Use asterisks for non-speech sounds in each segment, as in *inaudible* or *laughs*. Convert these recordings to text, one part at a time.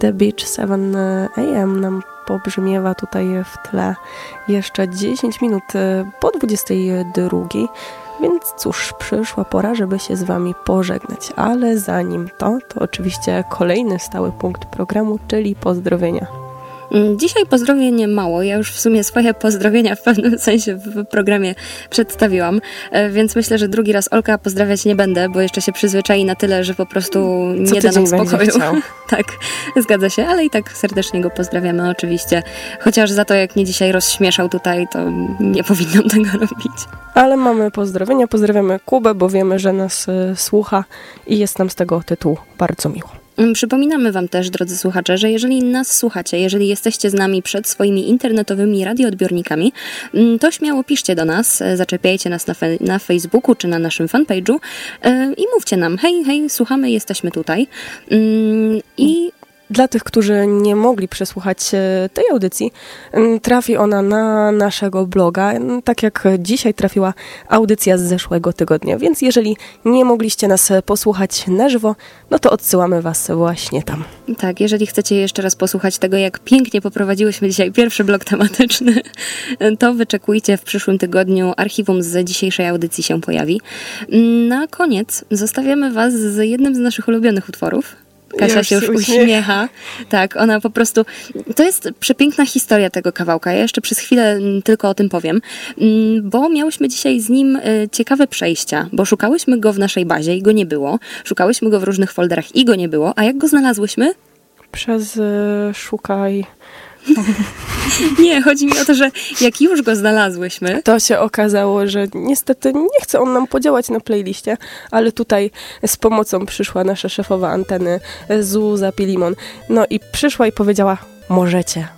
The Beach 7 AM nam pobrzmiewa tutaj w tle jeszcze 10 minut po 22. Więc cóż, przyszła pora, żeby się z Wami pożegnać. Ale zanim to, to oczywiście kolejny stały punkt programu, czyli pozdrowienia. Mm, dzisiaj pozdrowień mało. Ja już w sumie swoje pozdrowienia w pewnym sensie w programie przedstawiłam, e, więc myślę, że drugi raz Olka pozdrawiać nie będę, bo jeszcze się przyzwyczai na tyle, że po prostu nie da nam spokoju. *laughs* tak, zgadza się, ale i tak serdecznie go pozdrawiamy oczywiście. Chociaż za to, jak mnie dzisiaj rozśmieszał tutaj, to nie powinnam tego *laughs* robić. Ale mamy pozdrowienia, pozdrawiamy Kubę, bo wiemy, że nas y, słucha i jest nam z tego tytułu bardzo miło. Mm, przypominamy Wam też, drodzy słuchacze, że jeżeli nas słuchacie, jeżeli jesteście z nami przed swoimi internetowymi radioodbiornikami, mm, to śmiało piszcie do nas, e, zaczepiajcie nas na, fe na Facebooku czy na naszym fanpage'u yy, i mówcie nam, hej, hej, słuchamy, jesteśmy tutaj. Yy, I dla tych, którzy nie mogli przesłuchać e, tej audycji, trafi ona na naszego bloga, tak jak dzisiaj trafiła audycja z zeszłego tygodnia. Więc jeżeli nie mogliście nas posłuchać na żywo, no to odsyłamy Was właśnie tam. Tak, jeżeli chcecie jeszcze raz posłuchać tego, jak pięknie poprowadziłyśmy dzisiaj pierwszy blok tematyczny, *laughs* to wyczekujcie w przyszłym tygodniu. Archiwum z dzisiejszej audycji się pojawi. Na koniec zostawiamy Was z jednym z naszych ulubionych utworów. Kasia już się już uśmiecha. Tak, ona po prostu. To jest przepiękna historia tego kawałka. Ja jeszcze przez chwilę mm, tylko o tym powiem, mm, bo miałyśmy dzisiaj z nim y, ciekawe przejścia, bo szukałyśmy go w naszej bazie i go nie było. Szukałyśmy go w różnych folderach i go nie było. A jak go znalazłyśmy? Przez y, szukaj *laughs* nie, chodzi mi o to, że jak już go znalazłyśmy... To się okazało, że niestety nie chce on nam podziałać na playliście, ale tutaj z pomocą przyszła nasza szefowa anteny Zuza Pilimon. No i przyszła i powiedziała, możecie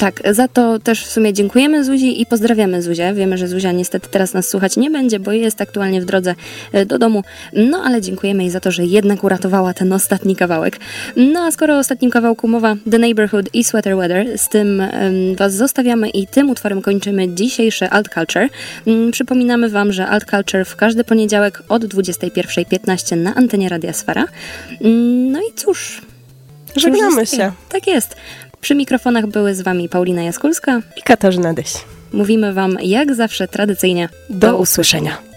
Tak, za to też w sumie dziękujemy Zuzi i pozdrawiamy Zuzię. Wiemy, że Zuzia niestety teraz nas słuchać nie będzie, bo jest aktualnie w drodze e, do domu. No ale dziękujemy jej za to, że jednak uratowała ten ostatni kawałek. No a skoro o ostatnim kawałku mowa The Neighborhood i Sweater Weather, z tym um, Was zostawiamy i tym utworem kończymy dzisiejsze Alt Culture. Um, przypominamy Wam, że Alt Culture w każdy poniedziałek od 21.15 na antenie Radia Sfera. Um, no i cóż... Żegnamy się. Tak jest. Przy mikrofonach były z Wami Paulina Jaskulska i Katarzyna Dyś. Mówimy Wam jak zawsze tradycyjnie do, do usłyszenia.